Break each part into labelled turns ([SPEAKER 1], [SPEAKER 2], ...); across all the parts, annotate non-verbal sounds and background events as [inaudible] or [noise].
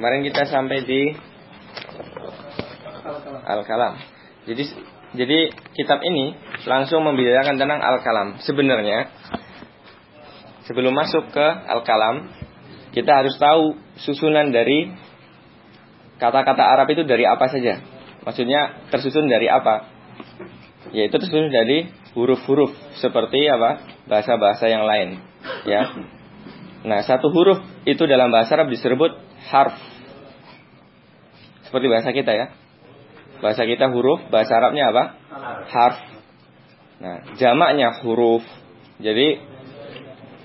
[SPEAKER 1] Kemarin kita sampai di Al-Kalam. Jadi jadi kitab ini langsung membicarakan tentang Al-Kalam. Sebenarnya sebelum masuk ke Al-Kalam, kita harus tahu susunan dari kata-kata Arab itu dari apa saja. Maksudnya tersusun dari apa? Yaitu tersusun dari huruf-huruf seperti apa? Bahasa-bahasa yang lain, ya. Nah, satu huruf itu dalam bahasa Arab disebut harf. Seperti bahasa kita ya. Bahasa kita huruf, bahasa Arabnya apa? Harf. Nah, jamaknya huruf. Jadi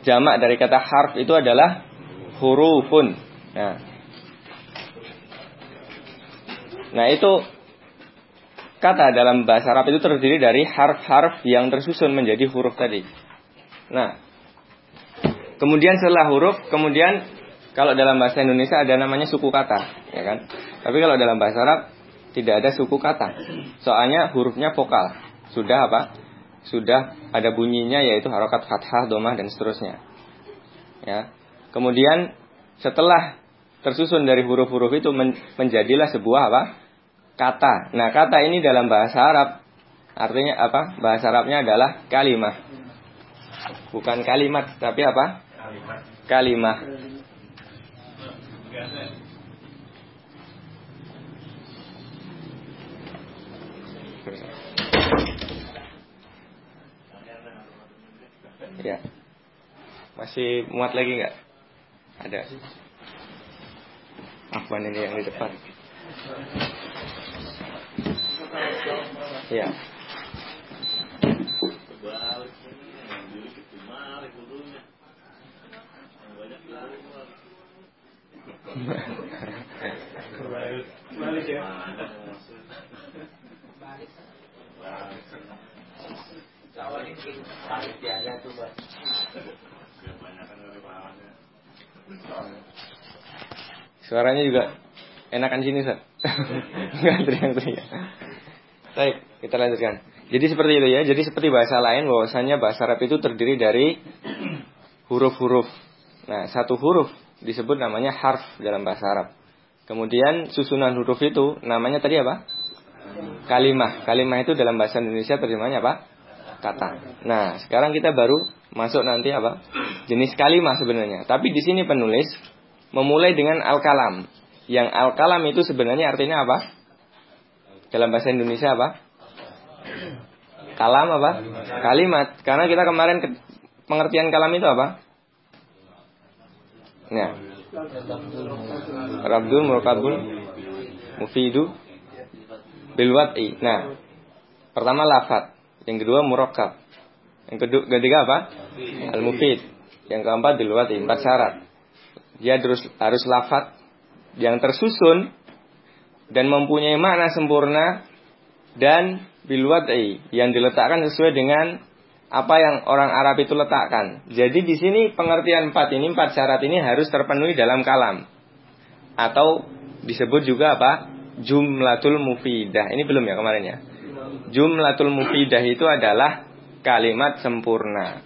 [SPEAKER 1] jamak dari kata harf itu adalah hurufun. Nah, nah itu kata dalam bahasa Arab itu terdiri dari harf-harf yang tersusun menjadi huruf tadi. Nah, kemudian setelah huruf, kemudian kalau dalam bahasa Indonesia ada namanya suku kata, ya kan? Tapi kalau dalam bahasa Arab tidak ada suku kata. Soalnya hurufnya vokal. Sudah apa? Sudah ada bunyinya yaitu harokat fathah, domah dan seterusnya. Ya. Kemudian setelah tersusun dari huruf-huruf itu menjadilah sebuah apa? kata. Nah, kata ini dalam bahasa Arab artinya apa? Bahasa Arabnya adalah kalimah. Bukan kalimat, tapi apa? Kalimah. Kalimah. Ya. Masih muat lagi nggak? Ada. Apa ini yang di depan? Ya. Balik ya. Suaranya juga enakan sini, Ustaz. [laughs] Enggak teriak-teriak. Baik, kita lanjutkan. Jadi seperti itu ya. Jadi seperti bahasa lain bahwasanya bahasa Arab itu terdiri dari [clears throat] huruf-huruf. Nah, satu huruf disebut namanya harf dalam bahasa Arab. Kemudian susunan huruf itu namanya tadi apa? Kalimah. Kalimah itu dalam bahasa Indonesia terjemahnya apa? Kata. Nah, sekarang kita baru masuk nanti apa? Jenis kalimah sebenarnya. Tapi di sini penulis memulai dengan al-kalam. Yang al-kalam itu sebenarnya artinya apa? Dalam bahasa Indonesia apa? Kalam apa? Kalimat. Karena kita kemarin ke, pengertian kalam itu apa? Ya. Rabdul murakabul mufidu bilwat'i. Nah, pertama lafat, yang kedua murakab. Yang kedua, ketiga apa? Al-mufid. Yang keempat bilwat'i, empat syarat. Dia harus harus lafat yang tersusun dan mempunyai makna sempurna dan bilwat'i yang diletakkan sesuai dengan apa yang orang Arab itu letakkan. Jadi di sini pengertian empat ini, empat syarat ini harus terpenuhi dalam kalam. Atau disebut juga apa? jumlatul mufidah. Ini belum ya kemarin ya. Jumlatul mufidah itu adalah kalimat sempurna.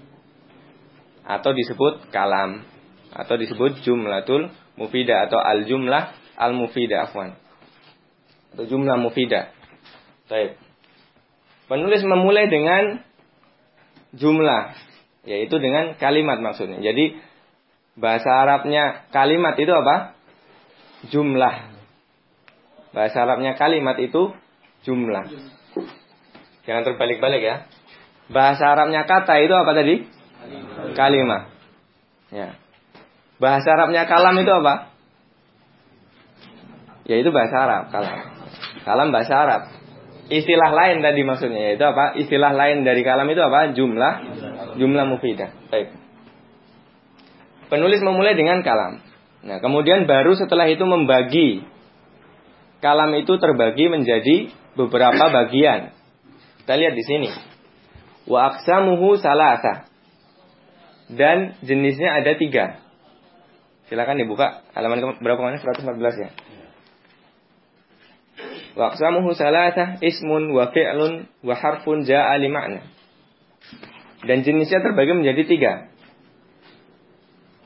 [SPEAKER 1] Atau disebut kalam. Atau disebut jumlatul mufidah. Atau al-jumlah al-mufidah. Afwan. Atau jumlah mufidah. Baik. Penulis memulai dengan jumlah. Yaitu dengan kalimat maksudnya. Jadi bahasa Arabnya kalimat itu apa? Jumlah Bahasa Arabnya kalimat itu jumlah. Jangan terbalik-balik ya. Bahasa Arabnya kata itu apa tadi? Kalimat. Ya. Bahasa Arabnya kalam itu apa? Ya itu bahasa Arab, kalam. Kalam bahasa Arab. Istilah lain tadi maksudnya yaitu apa? Istilah lain dari kalam itu apa? Jumlah jumlah mufidah. Baik. Penulis memulai dengan kalam. Nah, kemudian baru setelah itu membagi kalam itu terbagi menjadi beberapa bagian. Kita lihat di sini. Wa aksamuhu salasa. Dan jenisnya ada tiga. Silakan dibuka halaman berapa mana? 114 ya. Wa aksamuhu salasa ismun wa fi'lun wa harfun ja'a li ma'na. Dan jenisnya terbagi menjadi tiga.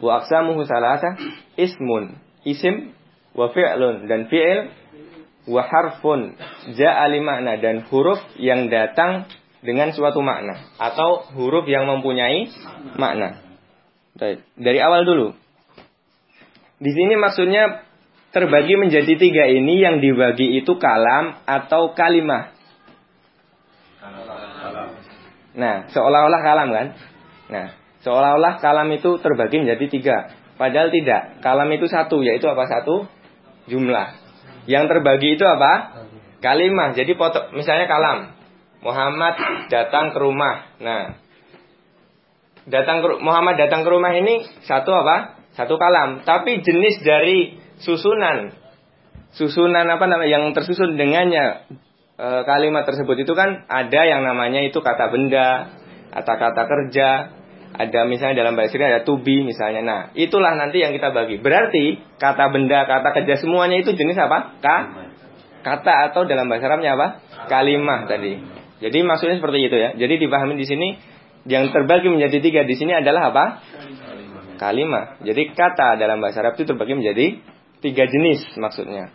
[SPEAKER 1] Wa aksamuhu salasa ismun. Isim wa fi'lun dan fi'il wa harfun ja'a makna dan huruf yang datang dengan suatu makna atau huruf yang mempunyai makna. Dari awal dulu. Di sini maksudnya terbagi menjadi tiga ini yang dibagi itu kalam atau kalimah. Nah, seolah-olah kalam kan? Nah, seolah-olah kalam itu terbagi menjadi tiga. Padahal tidak. Kalam itu satu, yaitu apa satu? Jumlah. Yang terbagi itu apa? Kalimah. Jadi foto, misalnya kalam. Muhammad datang ke rumah. Nah, datang ke, Muhammad datang ke rumah ini satu apa? Satu kalam. Tapi jenis dari susunan, susunan apa namanya yang tersusun dengannya e, kalimat tersebut itu kan ada yang namanya itu kata benda, kata-kata kerja, ada misalnya dalam bahasa Inggris ada to be misalnya. Nah, itulah nanti yang kita bagi. Berarti kata benda, kata kerja semuanya itu jenis apa? Ka kata atau dalam bahasa Arabnya apa? Kalimah tadi. Jadi maksudnya seperti itu ya. Jadi dipahami di sini yang terbagi menjadi tiga di sini adalah apa? Kalimah. Jadi kata dalam bahasa Arab itu terbagi menjadi tiga jenis maksudnya.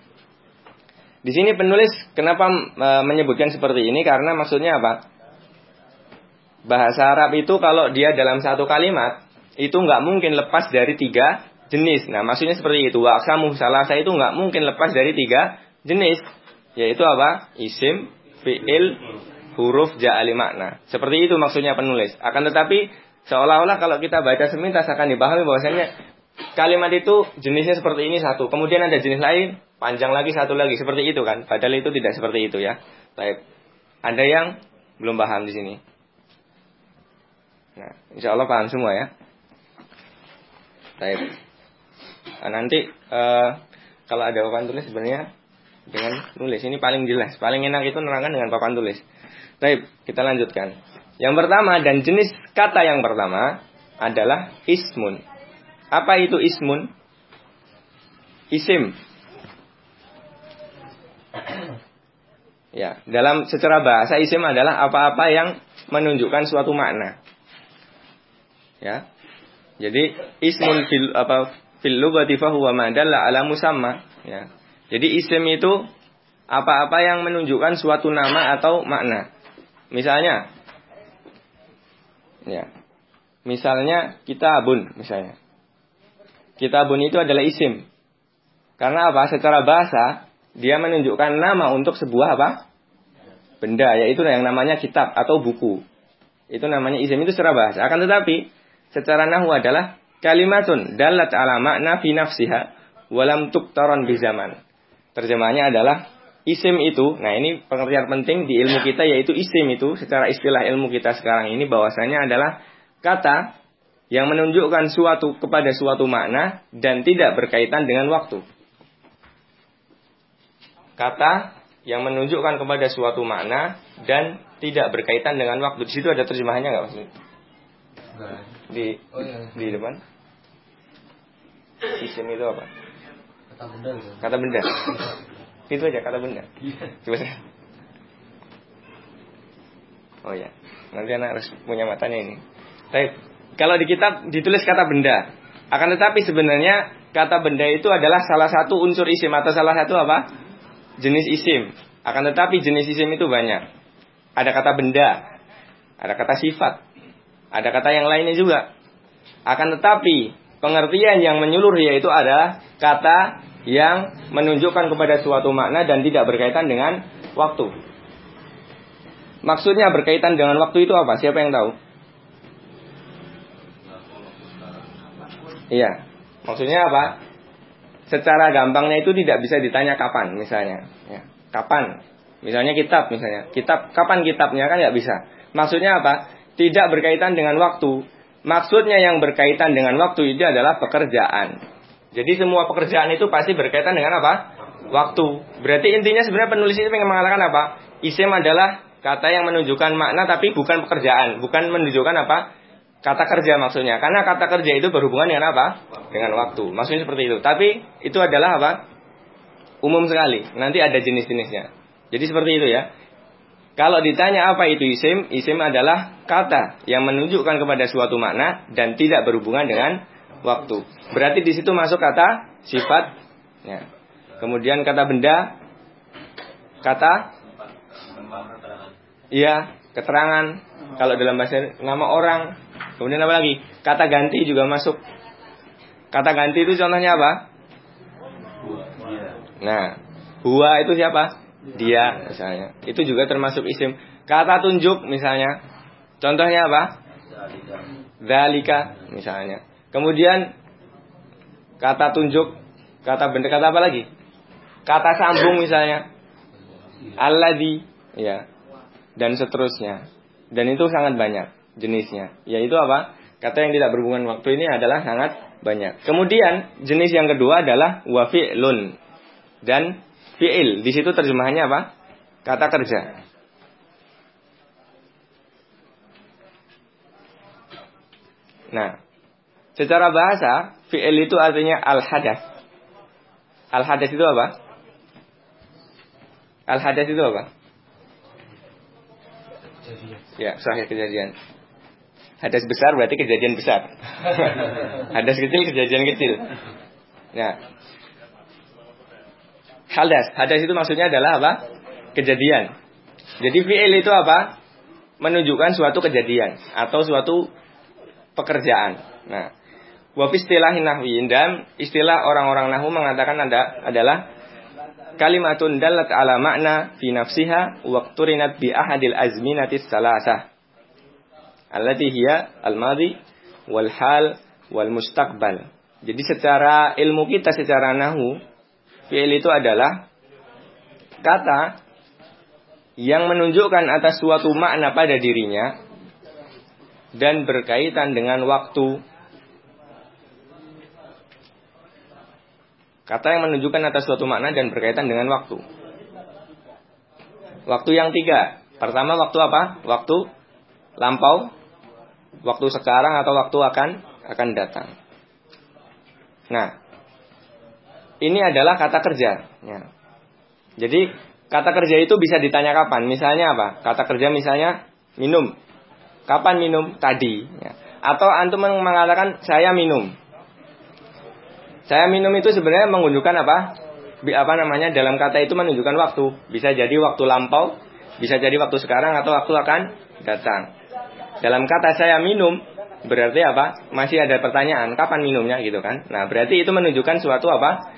[SPEAKER 1] Di sini penulis kenapa e, menyebutkan seperti ini karena maksudnya apa? Bahasa Arab itu kalau dia dalam satu kalimat itu nggak mungkin lepas dari tiga jenis. Nah maksudnya seperti itu. Waksamu salasa itu nggak mungkin lepas dari tiga jenis. Yaitu apa? Isim, fi'il, huruf, ja'ali makna. Seperti itu maksudnya penulis. Akan tetapi seolah-olah kalau kita baca semintas akan dipahami bahwasanya kalimat itu jenisnya seperti ini satu. Kemudian ada jenis lain panjang lagi satu lagi. Seperti itu kan. Padahal itu tidak seperti itu ya. Baik. Ada yang belum paham di sini? Nah insya Allah paham semua ya. Baik. Nah, nanti uh, kalau ada papan tulis sebenarnya dengan nulis. Ini paling jelas. Paling enak itu nerangkan dengan papan tulis. Baik kita lanjutkan. Yang pertama dan jenis kata yang pertama adalah ismun apa itu ismun isim Ya, dalam secara bahasa isim adalah apa-apa yang menunjukkan suatu makna. Ya. Jadi ismun fil apa fil lugati huwa ma dalla ala musamma, ya. Jadi isim itu apa-apa yang menunjukkan suatu nama atau makna. Misalnya ya. Misalnya kitabun misalnya. Kitabun itu adalah isim. Karena apa? Secara bahasa dia menunjukkan nama untuk sebuah apa? Benda, yaitu yang namanya kitab atau buku. Itu namanya isim itu secara bahasa. Akan tetapi secara nahu adalah kalimatun dalat ala makna nafsiha walam tuktaron bi zaman. Terjemahnya adalah isim itu. Nah, ini pengertian penting di ilmu kita yaitu isim itu secara istilah ilmu kita sekarang ini bahwasanya adalah kata yang menunjukkan suatu kepada suatu makna dan tidak berkaitan dengan waktu kata yang menunjukkan kepada suatu makna dan tidak berkaitan dengan waktu. Di situ ada terjemahannya nggak maksudnya? Di oh, iya. di depan. Isim itu apa? Kata benda. Kata benda. [coughs] itu aja kata benda. Iya. Coba saya. Oh ya, nanti anak harus punya matanya ini. Tapi kalau di kitab ditulis kata benda, akan tetapi sebenarnya kata benda itu adalah salah satu unsur isim atau salah satu apa? jenis isim. Akan tetapi jenis isim itu banyak. Ada kata benda, ada kata sifat, ada kata yang lainnya juga. Akan tetapi pengertian yang menyeluruh yaitu ada kata yang menunjukkan kepada suatu makna dan tidak berkaitan dengan waktu. Maksudnya berkaitan dengan waktu itu apa? Siapa yang tahu? Iya. Maksudnya apa? secara gampangnya itu tidak bisa ditanya kapan misalnya. Ya. kapan? Misalnya kitab misalnya. Kitab kapan kitabnya? Kan nggak bisa. Maksudnya apa? Tidak berkaitan dengan waktu. Maksudnya yang berkaitan dengan waktu itu adalah pekerjaan. Jadi semua pekerjaan itu pasti berkaitan dengan apa? Waktu. Berarti intinya sebenarnya penulis itu ingin mengatakan apa? Isim adalah kata yang menunjukkan makna tapi bukan pekerjaan. Bukan menunjukkan apa kata kerja maksudnya. Karena kata kerja itu berhubungan dengan apa? Dengan waktu. Maksudnya seperti itu. Tapi itu adalah apa? Umum sekali. Nanti ada jenis-jenisnya. Jadi seperti itu ya. Kalau ditanya apa itu isim, isim adalah kata yang menunjukkan kepada suatu makna dan tidak berhubungan dengan waktu. Berarti di situ masuk kata sifat. Ya. Kemudian kata benda, kata Iya, keterangan. Kalau dalam bahasa nama orang. Kemudian apa lagi? Kata ganti juga masuk. Kata ganti itu contohnya apa? Nah, huwa itu siapa? Dia misalnya. Itu juga termasuk isim. Kata tunjuk misalnya. Contohnya apa? Dalika misalnya. Kemudian kata tunjuk, kata benda kata apa lagi? Kata sambung misalnya. Alladhi, ya. Dan seterusnya. Dan itu sangat banyak jenisnya. Yaitu apa? Kata yang tidak berhubungan waktu ini adalah sangat banyak. Kemudian jenis yang kedua adalah wafi'lun dan fi'il. Di situ terjemahannya apa? Kata kerja. Nah, secara bahasa fi'il itu artinya al-hadas. Al-hadas itu apa? Al-hadas itu apa? Ya, sahih kejadian. Hadas besar berarti kejadian besar. [laughs] Hadas kecil kejadian kecil. Nah, hadas, hadas itu maksudnya adalah apa? Kejadian. Jadi fi'il itu apa? Menunjukkan suatu kejadian atau suatu pekerjaan. Nah, wa istilah nahwi dan istilah orang-orang nahwu mengatakan ada adalah kalimatun dalat ala makna fi nafsiha waqturinat bi ahadil azminatis salasah allati hiya al-madhi wal hal wal mustaqbal. Jadi secara ilmu kita secara nahu fi'il itu adalah kata yang menunjukkan atas suatu makna pada dirinya dan berkaitan dengan waktu. Kata yang menunjukkan atas suatu makna dan berkaitan dengan waktu. Waktu yang tiga. Pertama waktu apa? Waktu lampau, waktu sekarang atau waktu akan akan datang. Nah, ini adalah kata kerja. Ya. Jadi kata kerja itu bisa ditanya kapan. Misalnya apa? Kata kerja misalnya minum. Kapan minum? Tadi. Ya. Atau antum mengatakan saya minum. Saya minum itu sebenarnya menunjukkan apa? Apa namanya? Dalam kata itu menunjukkan waktu. Bisa jadi waktu lampau, bisa jadi waktu sekarang atau waktu akan datang. Dalam kata saya minum berarti apa? Masih ada pertanyaan kapan minumnya gitu kan? Nah, berarti itu menunjukkan suatu apa?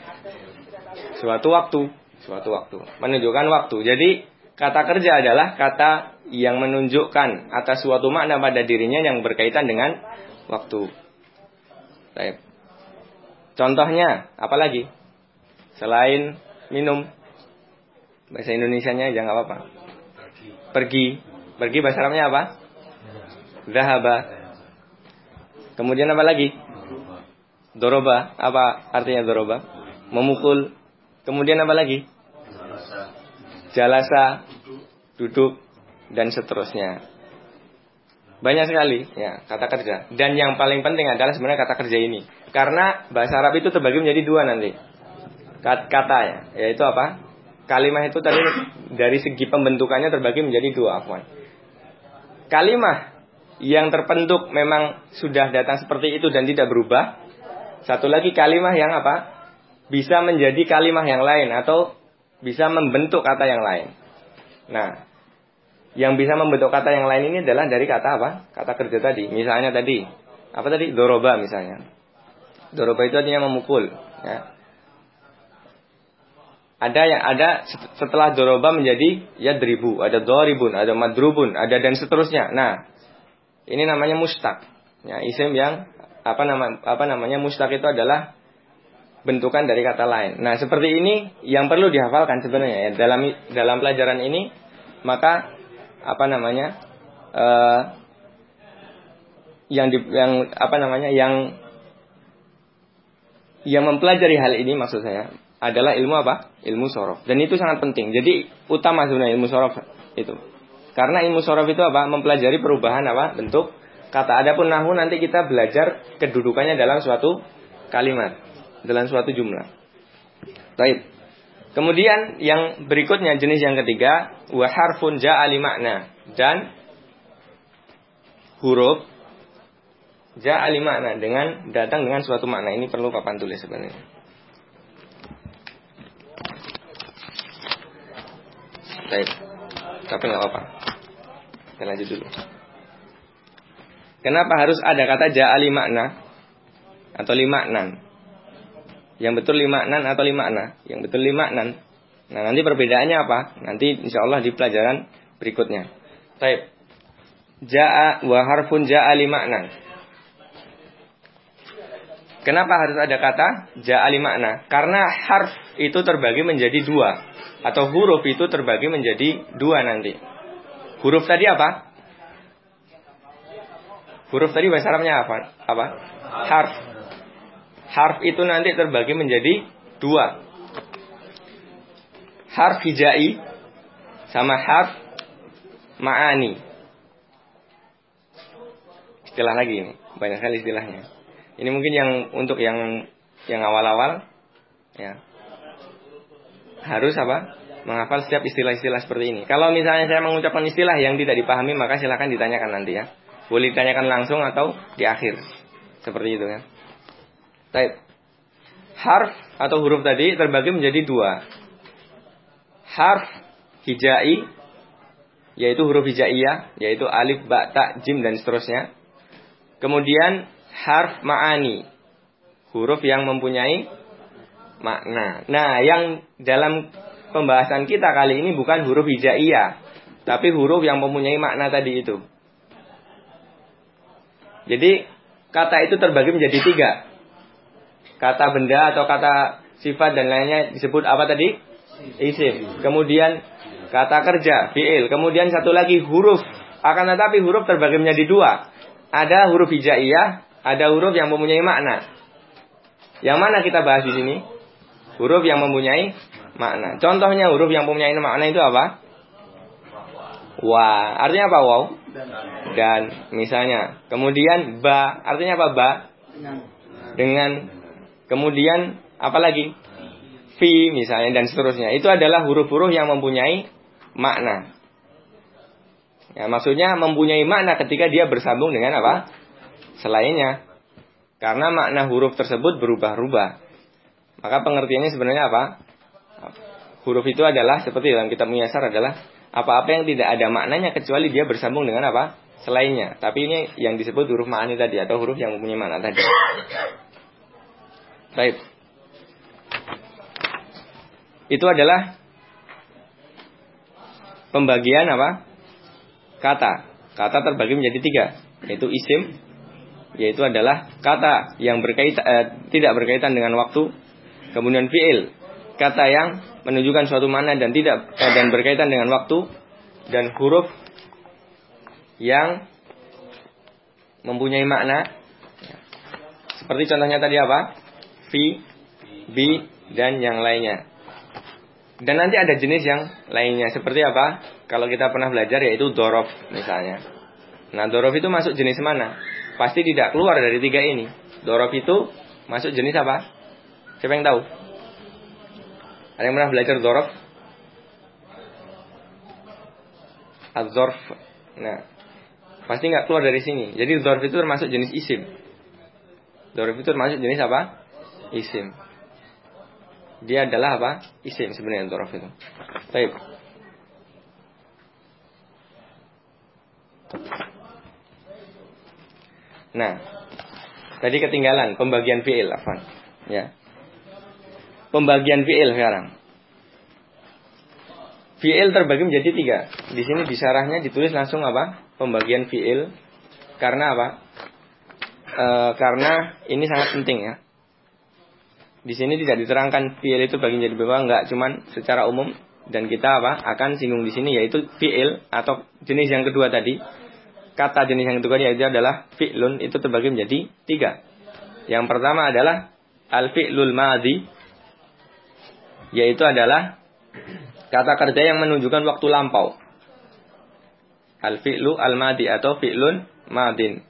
[SPEAKER 1] Suatu waktu, suatu waktu. Menunjukkan waktu. Jadi kata kerja adalah kata yang menunjukkan atas suatu makna pada dirinya yang berkaitan dengan waktu. Baik. Contohnya apa lagi? Selain minum bahasa Indonesianya jangan apa-apa. Pergi. Pergi bahasa Arabnya apa? Zahaba. Kemudian apa lagi? Doroba. Apa artinya doroba? Memukul. Kemudian apa lagi? Jalasa. Duduk. Dan seterusnya. Banyak sekali ya kata kerja. Dan yang paling penting adalah sebenarnya kata kerja ini. Karena bahasa Arab itu terbagi menjadi dua nanti. Kata ya, yaitu apa? Kalimah itu tadi dari segi pembentukannya terbagi menjadi dua afwan. Kalimah yang terbentuk memang sudah datang seperti itu dan tidak berubah. Satu lagi kalimah yang apa? Bisa menjadi kalimah yang lain atau bisa membentuk kata yang lain. Nah, yang bisa membentuk kata yang lain ini adalah dari kata apa? Kata kerja tadi. Misalnya tadi, apa tadi? Doroba misalnya. Doroba itu artinya memukul. Ya. Ada yang ada setelah doroba menjadi ya dribu, ada doribun, ada madrubun, ada dan seterusnya. Nah, ini namanya mustaq. Ya, isim yang apa nama apa namanya mustaq itu adalah bentukan dari kata lain. Nah, seperti ini yang perlu dihafalkan sebenarnya ya. Dalam dalam pelajaran ini maka apa namanya? Uh, yang di, yang apa namanya? yang yang mempelajari hal ini maksud saya adalah ilmu apa? Ilmu sorof. Dan itu sangat penting. Jadi utama sebenarnya ilmu sorof itu. Karena ilmu sorof itu apa? Mempelajari perubahan apa? Bentuk kata. Adapun nahu nanti kita belajar kedudukannya dalam suatu kalimat, dalam suatu jumlah. Baik. Kemudian yang berikutnya jenis yang ketiga wa harfun ja'ali makna dan huruf ja'ali makna dengan datang dengan suatu makna. Ini perlu papan tulis sebenarnya. Baik. Tapi nggak apa-apa. Kita lanjut dulu. Kenapa harus ada kata ja'ali makna atau lima nan? Yang betul lima nan atau lima na? Yang betul lima nan. Nah nanti perbedaannya apa? Nanti insya Allah di pelajaran berikutnya. Baik. Ja'a wa harfun ja'a lima nan. Kenapa harus ada kata ja'ali makna? Karena harf itu terbagi menjadi dua. Atau huruf itu terbagi menjadi dua nanti. Huruf tadi apa? Huruf tadi bahasa Arabnya apa? Apa? Harf. Harf itu nanti terbagi menjadi dua. Harf hijai sama harf ma'ani. Istilah lagi ini, banyak sekali istilahnya. Ini mungkin yang untuk yang yang awal-awal ya. Harus apa? Menghafal setiap istilah-istilah seperti ini. Kalau misalnya saya mengucapkan istilah yang tidak dipahami, maka silahkan ditanyakan nanti ya. Boleh ditanyakan langsung atau di akhir. Seperti itu ya. Baik. Harf atau huruf tadi terbagi menjadi dua. Harf hijai, yaitu huruf hijaiyah, yaitu alif, ba, ta, jim, dan seterusnya. Kemudian harf ma'ani. Huruf yang mempunyai makna. Nah, yang dalam pembahasan kita kali ini bukan huruf hijaiyah, tapi huruf yang mempunyai makna tadi itu. Jadi, kata itu terbagi menjadi tiga. Kata benda atau kata sifat dan lainnya disebut apa tadi? Isim. Kemudian kata kerja, fi'il. Kemudian satu lagi huruf. Akan tetapi huruf terbagi menjadi dua. Ada huruf hijaiyah, ada huruf yang mempunyai makna. Yang mana kita bahas di sini? Huruf yang mempunyai makna. Contohnya huruf yang mempunyai makna itu apa? Wa. Artinya apa wow? Dan misalnya. Kemudian ba. Artinya apa ba? Dengan. Kemudian apa lagi? Fi misalnya dan seterusnya. Itu adalah huruf-huruf yang mempunyai makna. Ya, maksudnya mempunyai makna ketika dia bersambung dengan apa? selainnya. Karena makna huruf tersebut berubah-ubah. Maka pengertiannya sebenarnya apa? Huruf itu adalah seperti dalam kitab Muyasar adalah apa-apa yang tidak ada maknanya kecuali dia bersambung dengan apa? Selainnya. Tapi ini yang disebut huruf ma'ani tadi atau huruf yang mempunyai makna tadi. Baik. Itu adalah pembagian apa? Kata. Kata terbagi menjadi tiga, yaitu isim, yaitu adalah kata yang berkaitan eh, tidak berkaitan dengan waktu, kemudian fiil, kata yang menunjukkan suatu mana dan tidak eh, dan berkaitan dengan waktu dan huruf yang mempunyai makna seperti contohnya tadi apa? fi, bi dan yang lainnya. Dan nanti ada jenis yang lainnya seperti apa? Kalau kita pernah belajar yaitu dorof misalnya. Nah dorof itu masuk jenis mana? pasti tidak keluar dari tiga ini. Dorof itu masuk jenis apa? Siapa yang tahu? Ada yang pernah belajar dorof? Adzorf. Nah, pasti nggak keluar dari sini. Jadi dorof itu termasuk jenis isim. Dorof itu termasuk jenis apa? Isim. Dia adalah apa? Isim sebenarnya dorof itu. Baik. Nah, tadi ketinggalan pembagian fiil, afan. Ya. Pembagian fiil sekarang. Fiil terbagi menjadi tiga. Di sini di sarahnya ditulis langsung apa? Pembagian fiil. Karena apa? E, karena ini sangat penting ya. Di sini tidak diterangkan fiil itu bagi menjadi berapa enggak, cuman secara umum dan kita apa? akan singgung di sini yaitu fiil atau jenis yang kedua tadi kata jenis yang kedua yaitu adalah fi'lun itu terbagi menjadi tiga. Yang pertama adalah al-fi'lul madhi yaitu adalah kata kerja yang menunjukkan waktu lampau. Al-fi'lu al-madi atau fi'lun madin.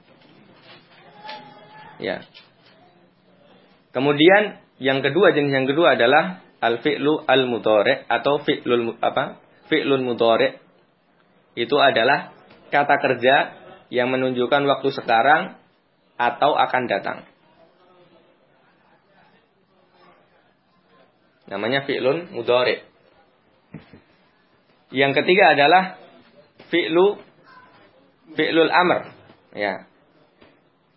[SPEAKER 1] Ya. Kemudian yang kedua jenis yang kedua adalah al-fi'lu al-mudhari atau fi'lul apa? Fi'lun mudhari. Itu adalah kata kerja yang menunjukkan waktu sekarang atau akan datang. Namanya fi'lun mudhari. Yang ketiga adalah fi'lu fi'lul amr. Ya.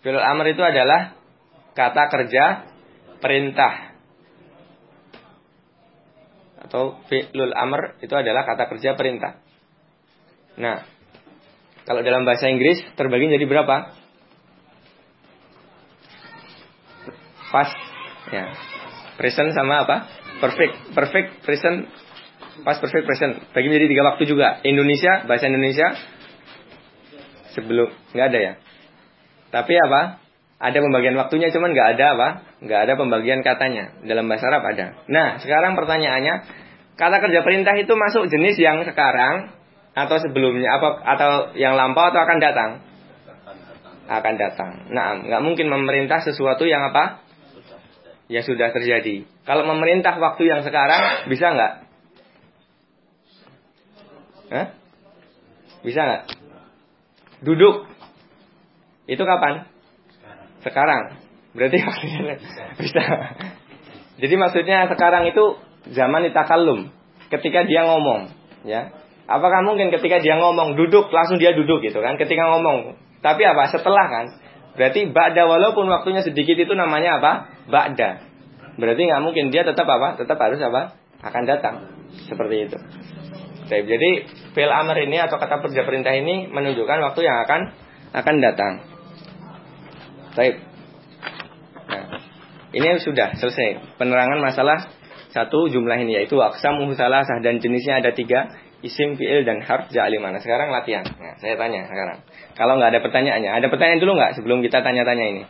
[SPEAKER 1] Fi'lul amr itu adalah kata kerja perintah. Atau fi'lul amr itu adalah kata kerja perintah. Nah, kalau dalam bahasa Inggris terbagi jadi berapa? Past, ya. Present sama apa? Perfect, perfect present, past perfect present. Bagi menjadi tiga waktu juga. Indonesia, bahasa Indonesia sebelum nggak ada ya. Tapi apa? Ada pembagian waktunya cuman nggak ada apa? Nggak ada pembagian katanya. Dalam bahasa Arab ada. Nah, sekarang pertanyaannya, kata kerja perintah itu masuk jenis yang sekarang atau sebelumnya apa atau yang lampau atau akan datang? Akan datang. Nah, nggak mungkin memerintah sesuatu yang apa? Ya sudah terjadi. Kalau memerintah waktu yang sekarang bisa nggak? Hah? Bisa nggak? Duduk. Itu kapan? Sekarang. Berarti [laughs] maksudnya bisa. Jadi maksudnya sekarang itu zaman itakallum. Ketika dia ngomong, ya. Apakah mungkin ketika dia ngomong duduk langsung dia duduk gitu kan? Ketika ngomong. Tapi apa? Setelah kan? Berarti ba'da walaupun waktunya sedikit itu namanya apa? Ba'da. Berarti nggak mungkin dia tetap apa? Tetap harus apa? Akan datang. Seperti itu. Jadi fil amr ini atau kata kerja perintah ini menunjukkan waktu yang akan akan datang. Baik. Nah, ini sudah selesai penerangan masalah satu jumlah ini yaitu aksamuhu salasah dan jenisnya ada tiga isim fiil dan harf ja'li mana. Sekarang latihan. Nah, saya tanya sekarang. Kalau nggak ada pertanyaannya, ada pertanyaan dulu nggak sebelum kita tanya-tanya ini?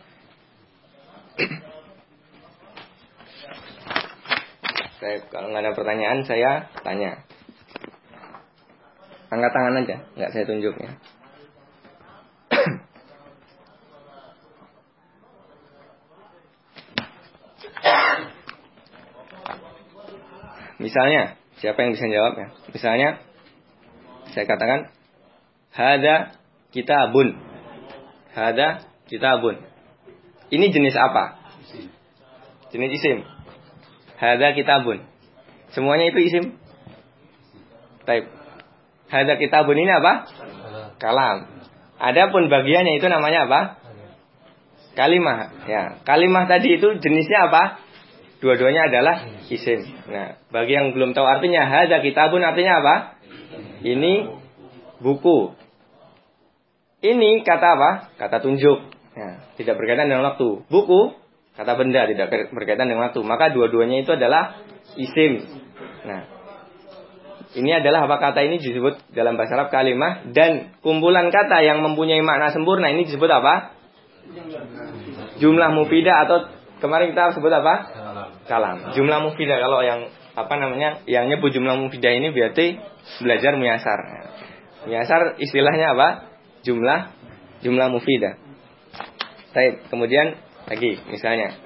[SPEAKER 1] Saya kalau nggak ada pertanyaan saya tanya. Angkat tangan aja, nggak saya tunjuk ya. [coughs] Misalnya, siapa yang bisa jawab ya? Misalnya, saya katakan, Hada kitabun. Hada kitabun. Ini jenis apa? Jenis isim. Hada kitabun. Semuanya itu isim. Type. Hada kitabun ini apa? Kalam. Adapun bagiannya itu namanya apa? Kalimah. Ya, kalimah tadi itu jenisnya apa? Dua-duanya adalah isim. Nah, bagi yang belum tahu artinya hada kitabun artinya apa? Ini buku. Ini kata apa? Kata tunjuk. Nah, tidak berkaitan dengan waktu. Buku kata benda tidak berkaitan dengan waktu. Maka dua-duanya itu adalah isim. Nah, ini adalah apa kata ini disebut dalam bahasa Arab kalimah dan kumpulan kata yang mempunyai makna sempurna ini disebut apa? Jumlah mufidah atau kemarin kita sebut apa? kalam. Jumlah mufidah kalau yang apa namanya yang nyebut jumlah mufidah ini berarti belajar muyasar. Muyasar istilahnya apa? Jumlah jumlah mufidah. Baik, kemudian lagi misalnya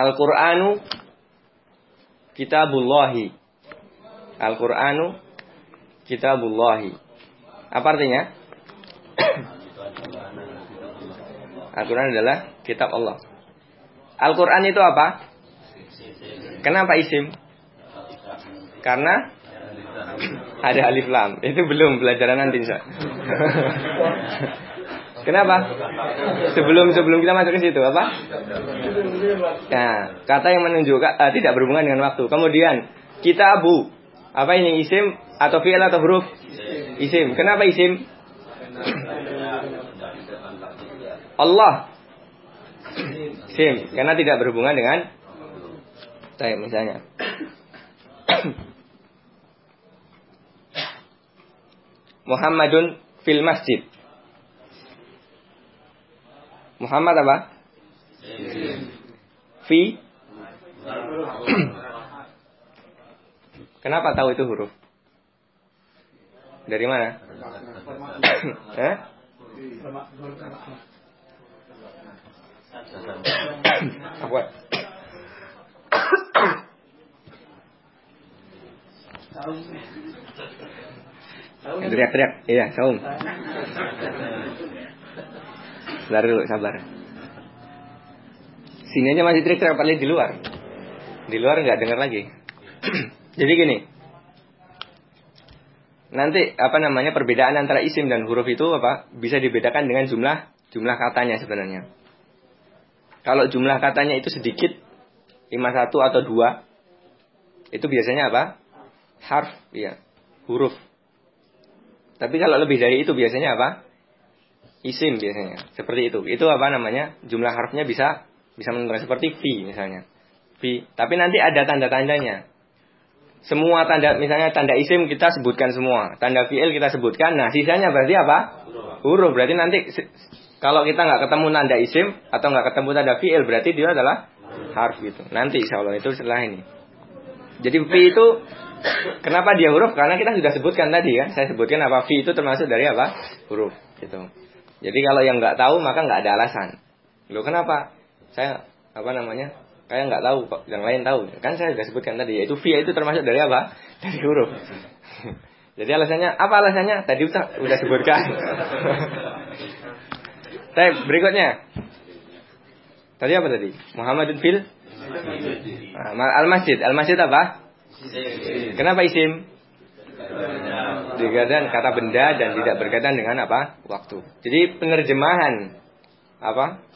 [SPEAKER 1] Al-Qur'anu kitabullahi. Al-Qur'anu kitabullahi. Apa artinya? Al-Quran adalah kitab Allah. Al-Quran itu apa? Kenapa isim? Karena ada alif lam. Itu belum pelajaran nanti insya. [laughs] Kenapa? Sebelum sebelum kita masuk ke situ apa? Nah, kata yang menunjukkan uh, tidak berhubungan dengan waktu. Kemudian kita abu. Apa ini isim atau fi'il atau huruf? Isim. Kenapa isim? Allah Sim, karena tidak berhubungan dengan saya misalnya. Muhammadun fil masjid. Muhammad apa? Fi. [clears throat] Kenapa tahu itu huruf? Dari mana? [clears throat] eh? [clears throat] Apa? Teriak-teriak. Iya, saum. Sabar dulu, sabar. Sini aja masih teriak-teriak, paling di luar. Di luar nggak dengar lagi. [clears throat] Jadi gini. Nanti apa namanya perbedaan antara isim dan huruf itu apa? Bisa dibedakan dengan jumlah jumlah katanya sebenarnya. Kalau jumlah katanya itu sedikit 51 atau 2 itu biasanya apa? Harf, ya, huruf. Tapi kalau lebih dari itu biasanya apa? Isim biasanya. Seperti itu. Itu apa namanya? Jumlah harfnya bisa bisa menentukan seperti fi misalnya. Fi. Tapi nanti ada tanda-tandanya. Semua tanda misalnya tanda isim kita sebutkan semua, tanda fiil kita sebutkan. Nah, sisanya berarti apa? Huruf. Berarti nanti kalau kita nggak ketemu tanda isim atau nggak ketemu tanda fiil berarti dia adalah harf gitu. Nanti insya Allah itu setelah ini. Jadi fi itu kenapa dia huruf? Karena kita sudah sebutkan tadi kan. Saya sebutkan apa fi itu termasuk dari apa? Huruf gitu. Jadi kalau yang nggak tahu maka nggak ada alasan. Loh kenapa? Saya apa namanya? Kayak nggak tahu kok, yang lain tahu. Kan saya sudah sebutkan tadi, yaitu via itu termasuk dari apa? Dari huruf. [laughs] Jadi alasannya apa alasannya? Tadi udah udah sebutkan. [laughs] Tapi berikutnya. Tadi apa tadi? Muhammadun fil nah, Al Masjid. Kenapa isim? Dikatakan kata benda dan tidak berkaitan dengan apa? Waktu. Jadi penerjemahan apa?